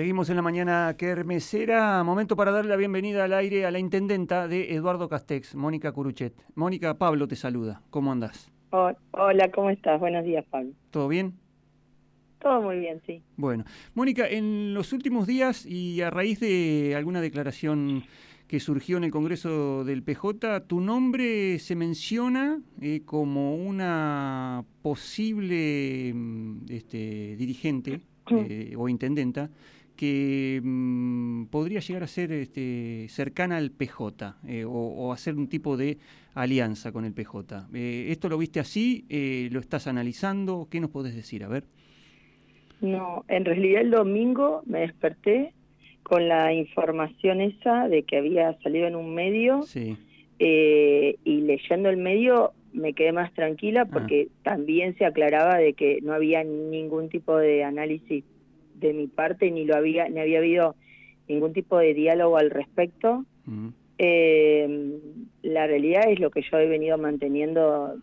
Seguimos en la mañana kermesera. Momento para darle la bienvenida al aire a la intendenta de Eduardo Castex, Mónica Curuchet. Mónica, Pablo te saluda. ¿Cómo andás? hola, ¿cómo estás? Buenos días, Pablo. ¿Todo bien? Todo muy bien, sí. Bueno, Mónica, en los últimos días y a raíz de alguna declaración que surgió en el Congreso del PJ, tu nombre se menciona eh, como una posible mm, este, dirigente eh, o intendenta que mm, podría llegar a ser este, cercana al PJ eh, o, hacer un tipo de alianza con el PJ. Eh, ¿Esto lo viste así? Eh, ¿Lo estás analizando? ¿Qué nos podés decir? A ver. No, en realidad el domingo me desperté con la información esa de que había salido en un medio sí. y leyendo el medio me quedé más tranquila ah. porque también se aclaraba de que no había ningún tipo de análisis de mi parte ni lo había ni había habido ningún tipo de diálogo al respecto. Eh, la realidad es lo que yo he venido manteniendo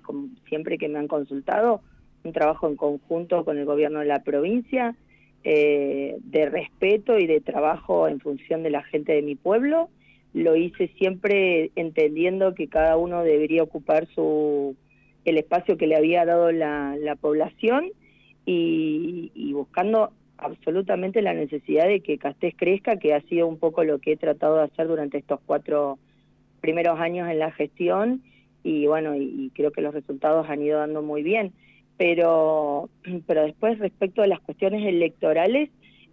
siempre que me han consultado, un trabajo en conjunto con el gobierno de la provincia, eh, de respeto y de trabajo en función de la gente de mi pueblo. Lo hice siempre entendiendo que cada uno debería ocupar su el espacio que le había dado la, la población y, y buscando absolutamente la necesidad de que Castés crezca, que ha sido un poco lo que he tratado de hacer durante estos cuatro primeros años en la gestión y bueno, y, creo que los resultados han ido dando muy bien. Pero, pero después respecto a las cuestiones electorales,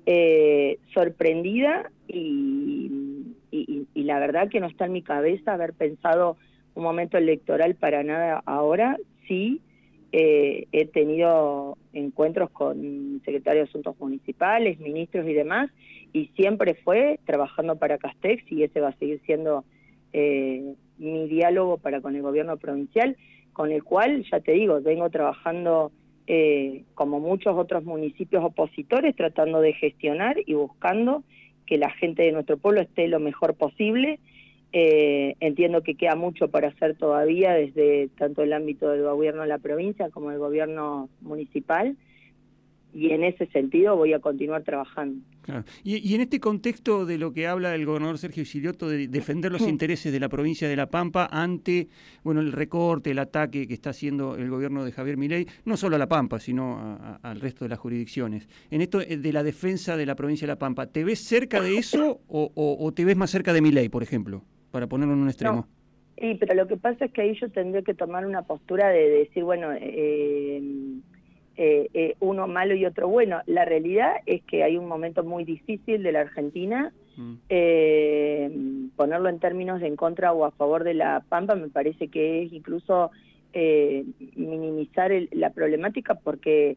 eh, sorprendida y, y, y la verdad que no está en mi cabeza haber pensado un momento electoral para nada ahora, sí, eh, he tenido encuentros con secretarios de asuntos municipales, ministros y demás, y siempre fue trabajando para Castex y ese va a seguir siendo eh, mi diálogo para con el gobierno provincial, con el cual, ya te digo, vengo trabajando eh, como muchos otros municipios opositores, tratando de gestionar y buscando que la gente de nuestro pueblo esté lo mejor posible eh, entiendo que queda mucho para hacer todavía desde tanto el ámbito del gobierno de la provincia como el gobierno municipal y en ese sentido voy a continuar trabajando. Y, en este contexto de lo que habla el gobernador Sergio Silioto de defender los intereses de la provincia de La Pampa ante bueno el recorte, el ataque que está haciendo el gobierno de Javier Milei, no solo a La Pampa, sino al resto de las jurisdicciones. En esto eh, de la defensa de la provincia de La Pampa, ¿te ves cerca de eso o, o te ves más cerca de Milei, por ejemplo? Para ponerlo en un extremo. Sí, pero lo que pasa es que ahí yo tendría que tomar una postura de decir, bueno, eh, eh, eh, uno malo y otro bueno. La realidad es que hay un momento muy difícil de la Argentina. Mm. ponerlo en términos de en contra o a favor de la Pampa me parece que es incluso minimizar la problemática porque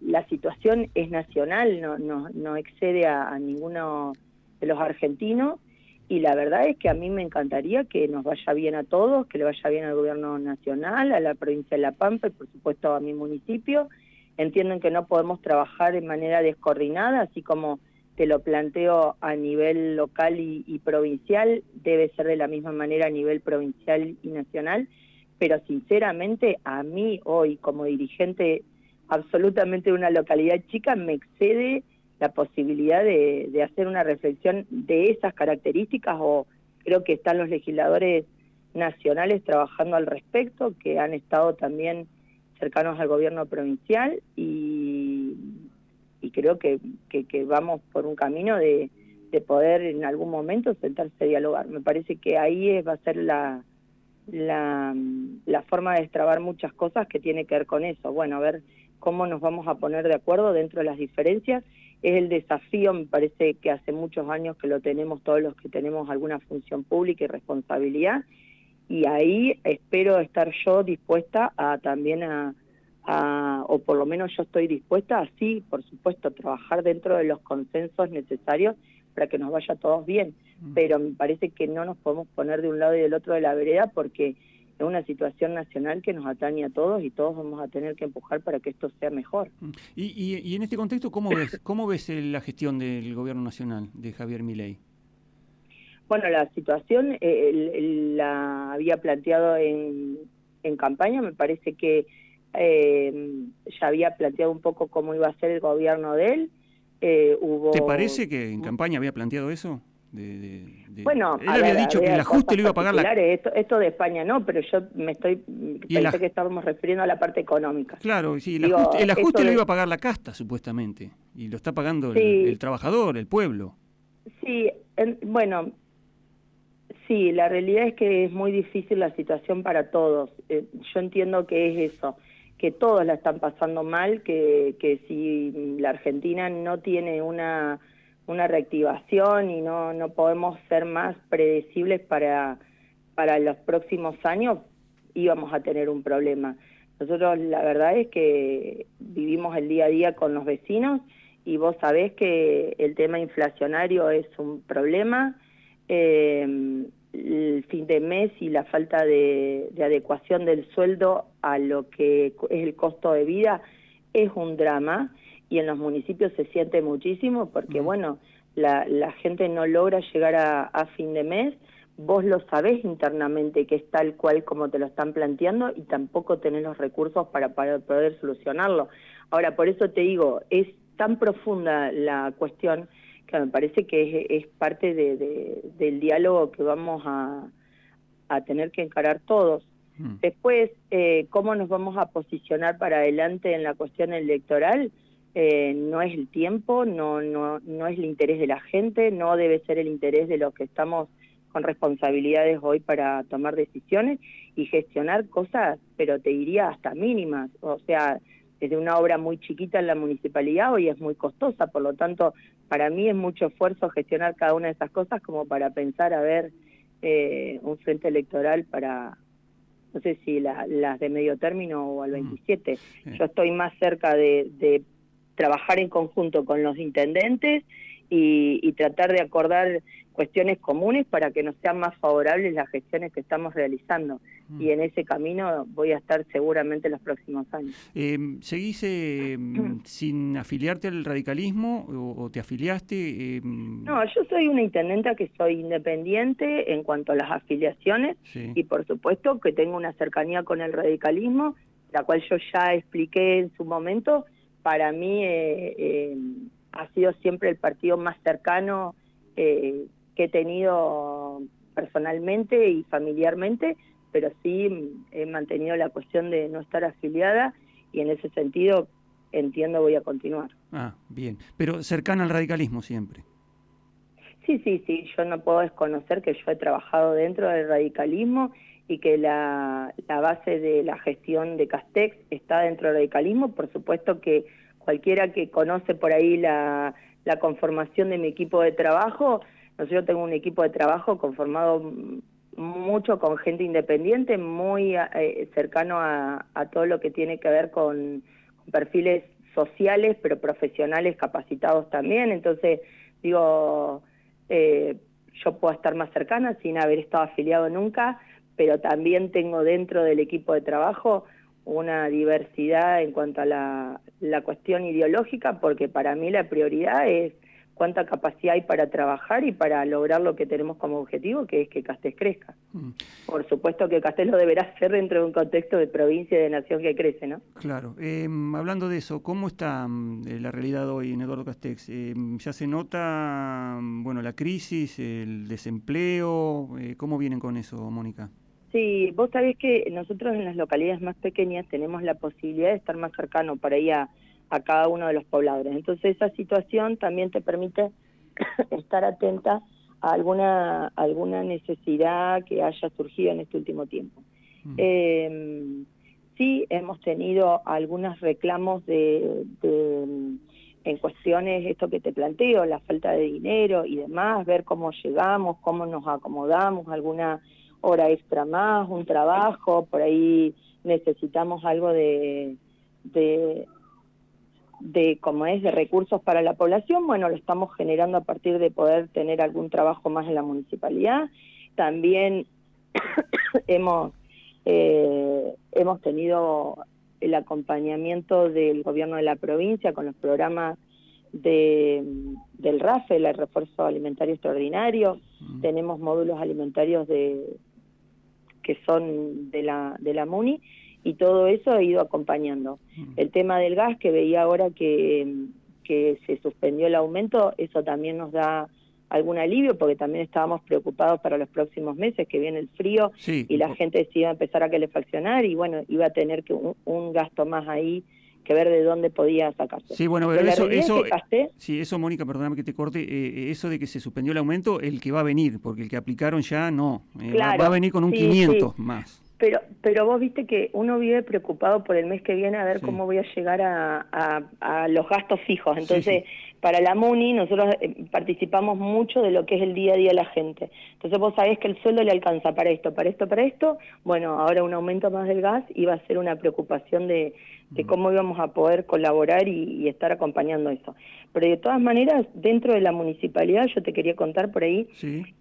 la situación es nacional, no, no, no excede a ninguno de los argentinos y la verdad es que a mí me encantaría que nos vaya bien a todos, que le vaya bien al gobierno nacional, a la provincia de La Pampa y por supuesto a mi municipio. Entienden que no podemos trabajar de manera descoordinada, así como te lo planteo a nivel local y, provincial, debe ser de la misma manera a nivel provincial y nacional, pero sinceramente a mí hoy como dirigente absolutamente de una localidad chica me excede la posibilidad de, hacer una reflexión de esas características o creo que están los legisladores nacionales trabajando al respecto, que han estado también cercanos al gobierno provincial y, creo que, vamos por un camino de, de, poder en algún momento sentarse a dialogar. Me parece que ahí va a ser la, la, la forma de destrabar muchas cosas que tiene que ver con eso. Bueno, a ver cómo nos vamos a poner de acuerdo dentro de las diferencias es el desafío, me parece que hace muchos años que lo tenemos todos los que tenemos alguna función pública y responsabilidad, y ahí espero estar yo dispuesta a también a, o por lo menos yo estoy dispuesta a sí, por supuesto, a trabajar dentro de los consensos necesarios para que nos vaya todos bien, mm. pero me parece que no nos podemos poner de un lado y del otro de la vereda porque es una situación nacional que nos atañe a todos y todos vamos a tener que empujar para que esto sea mejor. Mm. Y, y, en este contexto, ¿cómo ves, cómo ves la gestión del gobierno nacional de Javier Milei? Bueno, la situación eh, la había planteado en, en campaña, me parece que eh, ya había planteado un poco cómo iba a ser el gobierno de él. eh, hubo... ¿Te parece que en campaña había planteado eso? Bueno, él había dicho que el ajuste lo iba a pagar la... Esto, esto de España no, pero yo me estoy... Pensé que estábamos refiriendo a la parte económica. Claro, sí, el ajuste, lo iba a pagar la casta, supuestamente, y lo está pagando el, trabajador, el pueblo. Sí, bueno, sí, la realidad es que es muy difícil la situación para todos. Eh, yo entiendo que es eso, que todos la están pasando mal, que, que si la Argentina no tiene una una reactivación y no, no podemos ser más predecibles para, para los próximos años, íbamos a tener un problema. Nosotros la verdad es que vivimos el día a día con los vecinos y vos sabés que el tema inflacionario es un problema. Eh, el fin de mes y la falta de, de, adecuación del sueldo a lo que es el costo de vida es un drama y en los municipios se siente muchísimo porque, bueno, la, la, gente no logra llegar a, fin de mes, vos lo sabés internamente que es tal cual como te lo están planteando y tampoco tenés los recursos para, para poder solucionarlo. Ahora, por eso te digo, es tan profunda la cuestión que me parece que es, parte de, del diálogo que vamos a, a tener que encarar todos. Mm. Después, eh, ¿cómo nos vamos a posicionar para adelante en la cuestión electoral? Eh, no es el tiempo, no, no, no es el interés de la gente, no debe ser el interés de los que estamos con responsabilidades hoy para tomar decisiones y gestionar cosas, pero te diría hasta mínimas, o sea, desde una obra muy chiquita en la municipalidad hoy es muy costosa, por lo tanto, para mí es mucho esfuerzo gestionar cada una de esas cosas como para pensar a ver eh, un frente electoral para, no sé si las de medio término o al 27. Mm, Yo estoy más cerca de, de trabajar en conjunto con los intendentes y, tratar de acordar cuestiones comunes para que nos sean más favorables las gestiones que estamos realizando. Mm. Y en ese camino voy a estar seguramente los próximos años. Eh, ¿Seguís eh, sin afiliarte al radicalismo o, te afiliaste? Em, no, yo soy una intendenta que soy independiente en cuanto a las afiliaciones y por supuesto que tengo una cercanía con el radicalismo, la cual yo ya expliqué en su momento para mí eh, eh, ha sido siempre el partido más cercano eh, que he tenido personalmente y familiarmente, pero sí he mantenido la cuestión de no estar afiliada y en ese sentido entiendo voy a continuar. Ah, bien. Pero cercana al radicalismo siempre. Sí, sí, sí. Yo no puedo desconocer que yo he trabajado dentro del radicalismo y que la, base de la gestión de Castex está dentro del radicalismo. Por supuesto que cualquiera que conoce por ahí la, conformación de mi equipo de trabajo, yo tengo un equipo de trabajo conformado mucho con gente independiente, muy eh, cercano a, a, todo lo que tiene que ver con, perfiles sociales, pero profesionales capacitados también. Entonces, digo, eh, yo puedo estar más cercana sin haber estado afiliado nunca, pero también tengo dentro del equipo de trabajo una diversidad en cuanto a la, la cuestión ideológica, porque para mí la prioridad es cuánta capacidad hay para trabajar y para lograr lo que tenemos como objetivo, que es que Castés crezca. Mm. Por supuesto que Castés lo deberá hacer dentro de un contexto de provincia y de nación que crece, ¿no? Claro. Em, hablando de eso, ¿cómo está mm, eh, la realidad hoy en Eduardo Castex? Em, ¿Ya se nota mm, bueno, la crisis, el desempleo? Eh, ¿Cómo vienen con eso, Mónica? Sí, vos sabés que nosotros en las localidades más pequeñas tenemos la posibilidad de estar más cercano para ir a, cada uno de los pobladores. Entonces esa situación también te permite estar atenta a alguna, alguna necesidad que haya surgido en este último tiempo. Mm. Em, sí, hemos tenido algunos reclamos de, en cuestiones, esto que te planteo, la falta de dinero y demás, ver cómo llegamos, cómo nos acomodamos, alguna hora extra más, un trabajo, por ahí necesitamos algo de, de, de como es, de recursos para la población, bueno, lo estamos generando a partir de poder tener algún trabajo más en la municipalidad. También hemos, eh, hemos tenido el acompañamiento del gobierno de la provincia con los programas de, del RAFE, el Refuerzo Alimentario Extraordinario. Mm. Tenemos módulos alimentarios de, que son de la, de la MUNI, y todo eso ha ido acompañando. Mm. El tema del gas, que veía ahora que, que se suspendió el aumento, eso también nos da algún alivio porque también estábamos preocupados para los próximos meses que viene el frío y la gente se iba a empezar a calefaccionar y bueno, iba a tener que un, gasto más ahí que ver de dónde podía sacarse. Sí, bueno, pero, eso, eso, sí, eso, Mónica, perdóname que te corte, eh, eh, eso de que se suspendió el aumento, el que va a venir, porque el que aplicaron ya no, eh, va, a venir con un 500 más. Pero, pero vos viste que uno vive preocupado por el mes que viene a ver cómo voy a llegar a, a, los gastos fijos. Entonces, para la MUNI nosotros eh, participamos mucho de lo que es el día a día de la gente. Entonces vos sabés que el sueldo le alcanza para esto, para esto, para esto. Bueno, ahora un aumento más del gas iba a ser una preocupación de, de cómo íbamos a poder colaborar y, estar acompañando eso. Pero de todas maneras, dentro de la municipalidad, yo te quería contar por ahí,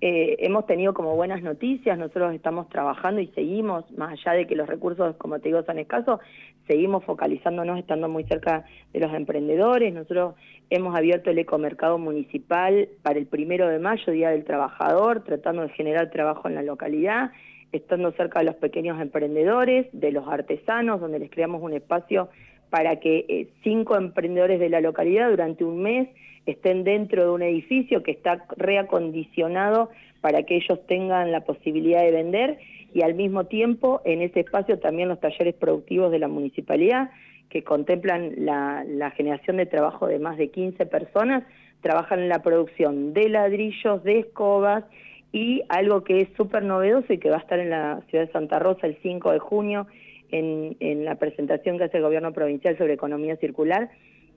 eh, hemos tenido como buenas noticias, nosotros estamos trabajando y seguimos, más allá de que los recursos, como te digo, son escasos, seguimos focalizándonos, estando muy cerca de los emprendedores. Nosotros hemos abierto el ecomercado municipal para el primero de mayo, Día del Trabajador, tratando de generar trabajo en la localidad estando cerca de los pequeños emprendedores, de los artesanos, donde les creamos un espacio para que eh, cinco emprendedores de la localidad durante un mes estén dentro de un edificio que está reacondicionado para que ellos tengan la posibilidad de vender y al mismo tiempo en ese espacio también los talleres productivos de la municipalidad que contemplan la, la generación de trabajo de más de 15 personas, trabajan en la producción de ladrillos, de escobas y algo que es súper novedoso y que va a estar en la ciudad de Santa Rosa el 5 de junio en, en la presentación que hace el gobierno provincial sobre economía circular,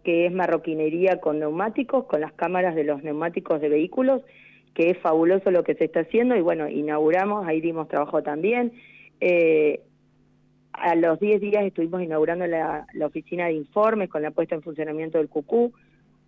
que es marroquinería con neumáticos, con las cámaras de los neumáticos de vehículos, que es fabuloso lo que se está haciendo y bueno, inauguramos, ahí dimos trabajo también. Eh, a los 10 días estuvimos inaugurando la, la, oficina de informes con la puesta en funcionamiento del CUCU,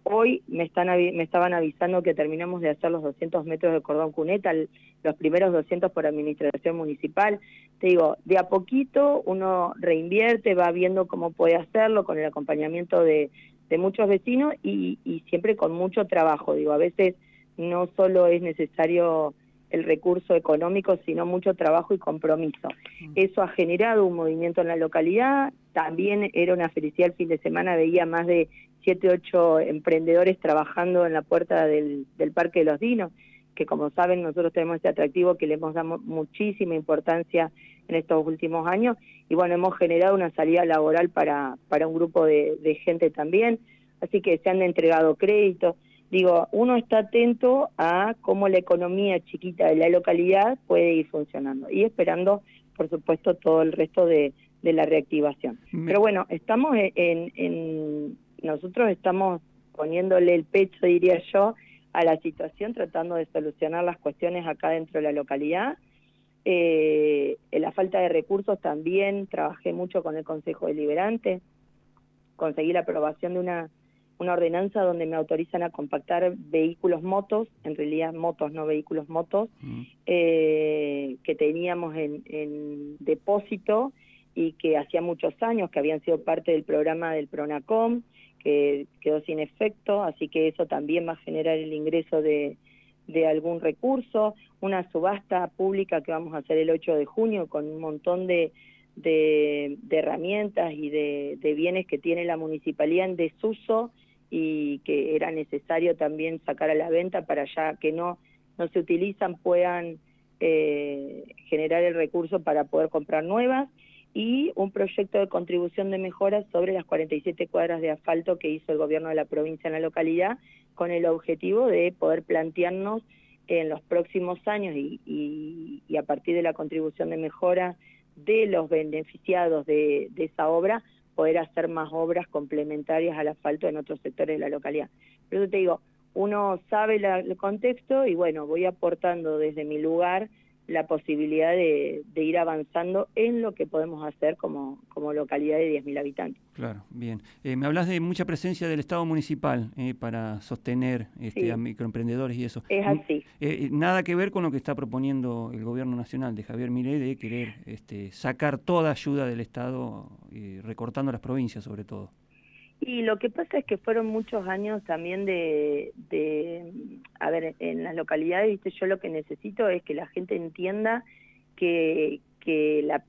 Hoy me, están, me estaban avisando que terminamos de hacer los 200 metros de cordón cuneta, los primeros 200 por administración municipal. Te digo, de a poquito uno reinvierte, va viendo cómo puede hacerlo con el acompañamiento de, muchos vecinos y, y siempre con mucho trabajo. Digo, a veces no solo es necesario el recurso económico, sino mucho trabajo y compromiso. Mm. Eso ha generado un movimiento en la localidad, también era una felicidad el fin de semana, veía más de siete, ocho emprendedores trabajando en la puerta del, Parque de los Dinos, que como saben nosotros tenemos este atractivo que le hemos dado muchísima importancia en estos últimos años y bueno, hemos generado una salida laboral para, para un grupo de, de gente también, así que se han entregado créditos. Digo, uno está atento a cómo la economía chiquita de la localidad puede ir funcionando y esperando, por supuesto, todo el resto de, de la reactivación. Pero bueno, estamos en, en, nosotros estamos poniéndole el pecho, diría yo, a la situación, tratando de solucionar las cuestiones acá dentro de la localidad. Eh, en la falta de recursos también trabajé mucho con el Consejo Deliberante, conseguí la aprobación de una, una ordenanza donde me autorizan a compactar vehículos motos, en realidad motos, no vehículos motos, mm. eh, que teníamos en, en depósito y que hacía muchos años que habían sido parte del programa del PRONACOM, que quedó sin efecto, así que eso también va a generar el ingreso de, de algún recurso, una subasta pública que vamos a hacer el 8 de junio con un montón de, de, herramientas y de, de, bienes que tiene la municipalidad en desuso y que era necesario también sacar a la venta para ya que no, no se utilizan puedan eh, generar el recurso para poder comprar nuevas. Y un proyecto de contribución de mejora sobre las 47 cuadras de asfalto que hizo el gobierno de la provincia en la localidad con el objetivo de poder plantearnos en los próximos años y, a partir de la contribución de mejora de los beneficiados de, esa obra, poder hacer más obras complementarias al asfalto en otros sectores de la localidad. Pero te digo, uno sabe el contexto y bueno, voy aportando desde mi lugar la posibilidad de, ir avanzando en lo que podemos hacer como, como localidad de 10.000 habitantes. Claro, bien. Eh, me hablas de mucha presencia del Estado municipal eh, para sostener este, a microemprendedores y eso. Es así. Eh, nada que ver con lo que está proponiendo el gobierno nacional de Javier Milei de querer este, sacar toda ayuda del Estado, recortando las provincias sobre todo. Y lo que pasa es que fueron muchos años también de, a ver, en las localidades, viste, yo lo que necesito es que la gente entienda que, que la,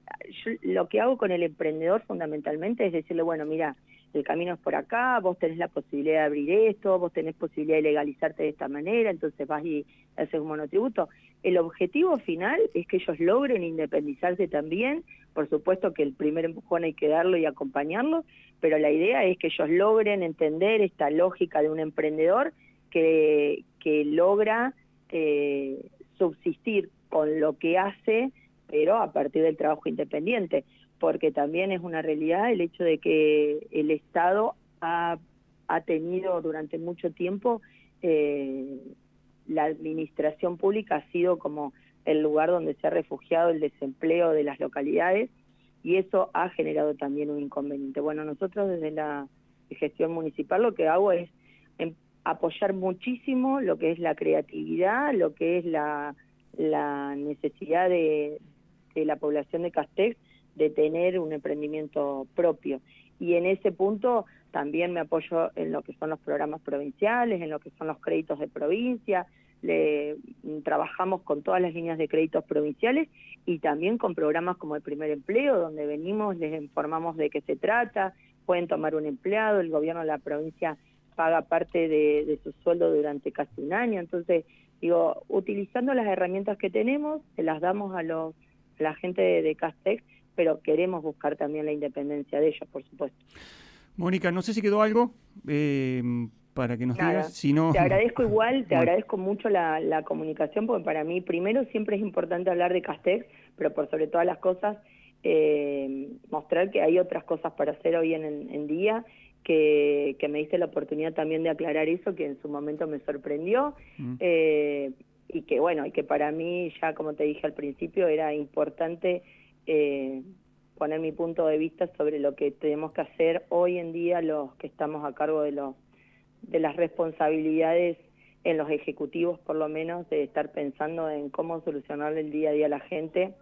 lo que hago con el emprendedor fundamentalmente es decirle, bueno, mira, el camino es por acá, vos tenés la posibilidad de abrir esto, vos tenés posibilidad de legalizarte de esta manera, entonces vas y haces un monotributo. El objetivo final es que ellos logren independizarse también, por supuesto que el primer empujón hay que darlo y acompañarlo, pero la idea es que ellos logren entender esta lógica de un emprendedor que, logra eh, subsistir con lo que hace, pero a partir del trabajo independiente porque también es una realidad el hecho de que el Estado ha, ha tenido durante mucho tiempo, eh, la administración pública ha sido como el lugar donde se ha refugiado el desempleo de las localidades y eso ha generado también un inconveniente. Bueno, nosotros desde la gestión municipal lo que hago es em, apoyar muchísimo lo que es la creatividad, lo que es la, necesidad de, de la población de Castex de tener un emprendimiento propio. Y en ese punto también me apoyo en lo que son los programas provinciales, en lo que son los créditos de provincia, le, trabajamos con todas las líneas de créditos provinciales y también con programas como el primer empleo, donde venimos, les informamos de qué se trata, pueden tomar un empleado, el gobierno de la provincia paga parte de, su sueldo durante casi un año, entonces digo, utilizando las herramientas que tenemos, se las damos a los la gente de, de Castex pero queremos buscar también la independencia de ellos, por supuesto. Mónica, no sé si quedó algo eh, para que nos digas. Si no... Te agradezco igual, te agradezco mucho la, comunicación, porque para mí primero siempre es importante hablar de Castex, pero por sobre todas las cosas, eh, mostrar que hay otras cosas para hacer hoy en, en día que, que, me diste la oportunidad también de aclarar eso, que en su momento me sorprendió, mm. eh, y que bueno, y que para mí ya como te dije al principio era importante eh, poner mi punto de vista sobre lo que tenemos que hacer hoy en día los que estamos a cargo de los de las responsabilidades en los ejecutivos por lo menos de estar pensando en cómo solucionarle el día a día a la gente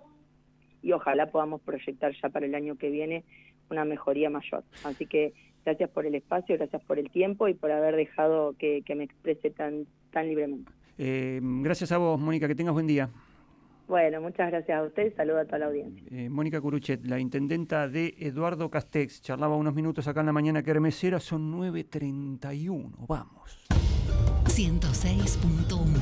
y ojalá podamos proyectar ya para el año que viene una mejoría mayor. Así que gracias por el espacio, gracias por el tiempo y por haber dejado que, me exprese tan, tan libremente. Eh, gracias a vos, Mónica, que tengas buen día. Bueno, muchas gracias a usted y saludo a toda la audiencia. Eh, Mónica Curuchet, la intendenta de Eduardo Castex, charlaba unos minutos acá en la mañana que Hermesera, son 9.31, vamos. 106.1